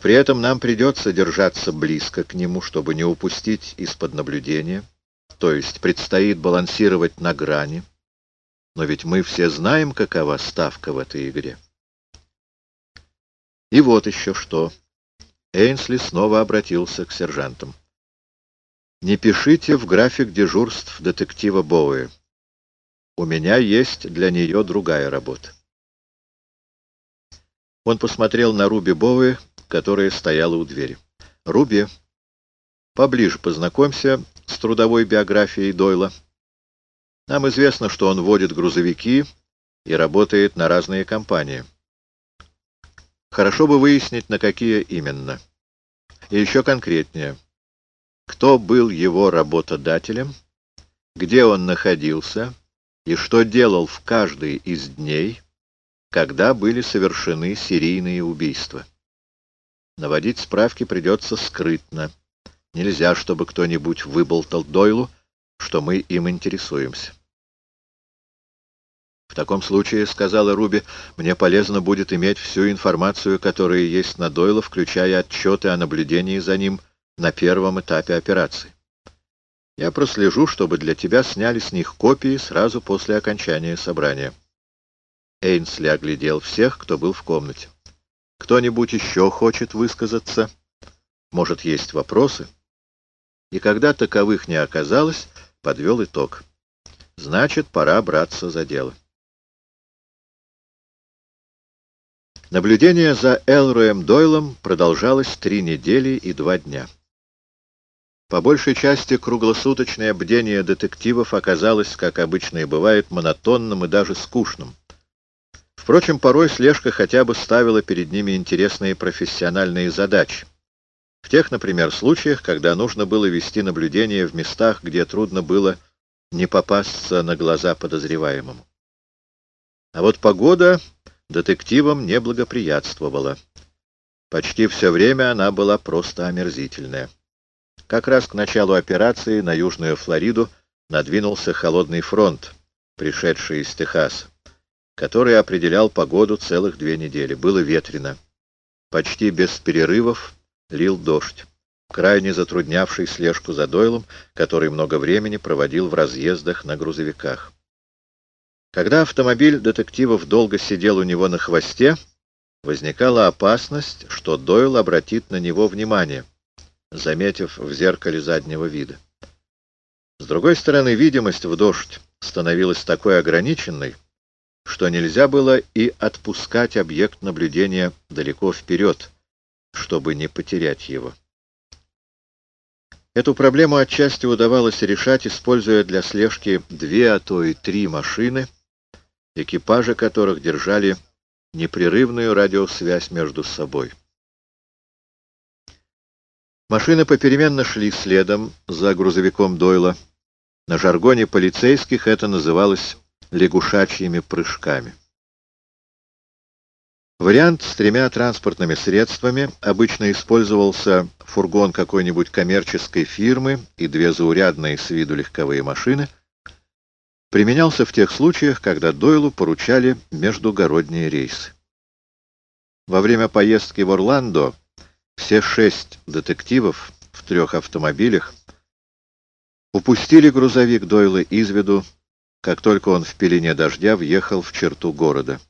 при этом нам придется держаться близко к нему, чтобы не упустить из-под наблюдения, то есть предстоит балансировать на грани. Но ведь мы все знаем, какова ставка в этой игре. И вот еще что. Эйнсли снова обратился к сержантам. Не пишите в график дежурств детектива Боуэ. У меня есть для нее другая работа. Он посмотрел на Руби Боуэ, которая стояла у двери. «Руби, поближе познакомься с трудовой биографией Дойла. Нам известно, что он водит грузовики и работает на разные компании. Хорошо бы выяснить, на какие именно. И еще конкретнее. Кто был его работодателем, где он находился и что делал в каждый из дней, когда были совершены серийные убийства. Наводить справки придется скрытно. Нельзя, чтобы кто-нибудь выболтал Дойлу, что мы им интересуемся. «В таком случае, — сказала Руби, — мне полезно будет иметь всю информацию, которая есть на Дойла, включая отчеты о наблюдении за ним на первом этапе операции. Я прослежу, чтобы для тебя сняли с них копии сразу после окончания собрания». Эйнсли оглядел всех, кто был в комнате. Кто-нибудь еще хочет высказаться? Может, есть вопросы? И когда таковых не оказалось, подвел итог. Значит, пора браться за дело. Наблюдение за Элроем Дойлом продолжалось три недели и два дня. По большей части круглосуточное бдение детективов оказалось, как обычно и бывает, монотонным и даже скучным. Впрочем, порой слежка хотя бы ставила перед ними интересные профессиональные задачи. В тех, например, случаях, когда нужно было вести наблюдение в местах, где трудно было не попасться на глаза подозреваемому. А вот погода детективам не благоприятствовала. Почти все время она была просто омерзительная. Как раз к началу операции на Южную Флориду надвинулся холодный фронт, пришедший из Техаса который определял погоду целых две недели. Было ветрено. Почти без перерывов лил дождь, крайне затруднявший слежку за Дойлом, который много времени проводил в разъездах на грузовиках. Когда автомобиль детективов долго сидел у него на хвосте, возникала опасность, что Дойл обратит на него внимание, заметив в зеркале заднего вида. С другой стороны, видимость в дождь становилась такой ограниченной, что нельзя было и отпускать объект наблюдения далеко вперед, чтобы не потерять его. Эту проблему отчасти удавалось решать, используя для слежки две, а то и три машины, экипажи которых держали непрерывную радиосвязь между собой. Машины попеременно шли следом за грузовиком Дойла. На жаргоне полицейских это называлось лягушачьими прыжками. Вариант с тремя транспортными средствами обычно использовался фургон какой-нибудь коммерческой фирмы и две заурядные с виду легковые машины, применялся в тех случаях, когда Дойлу поручали междугородние рейсы. Во время поездки в Орландо все шесть детективов в трех автомобилях упустили грузовик Дойла из виду как только он в пелене дождя въехал в черту города.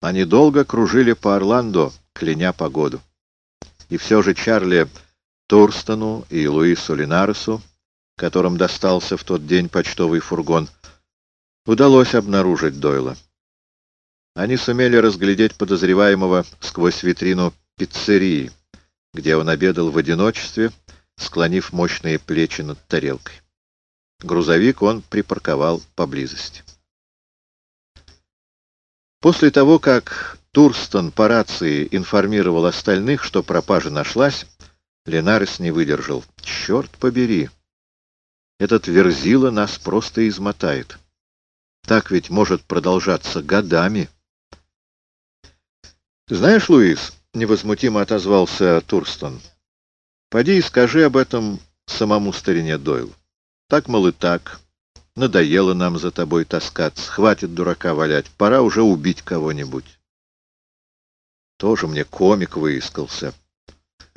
Они долго кружили по Орландо, кляня погоду. И все же Чарли Турстону и Луису Линаресу, которым достался в тот день почтовый фургон, удалось обнаружить Дойла. Они сумели разглядеть подозреваемого сквозь витрину пиццерии, где он обедал в одиночестве, склонив мощные плечи над тарелкой. Грузовик он припарковал поблизости. После того, как Турстон по рации информировал остальных, что пропажа нашлась, Ленарес не выдержал. «Черт побери! Этот Верзила нас просто измотает. Так ведь может продолжаться годами». «Знаешь, Луис, — невозмутимо отозвался Турстон, — поди и скажи об этом самому старине Дойлу. Так, мол, и так. Надоело нам за тобой таскаться. Хватит дурака валять. Пора уже убить кого-нибудь. Тоже мне комик выискался.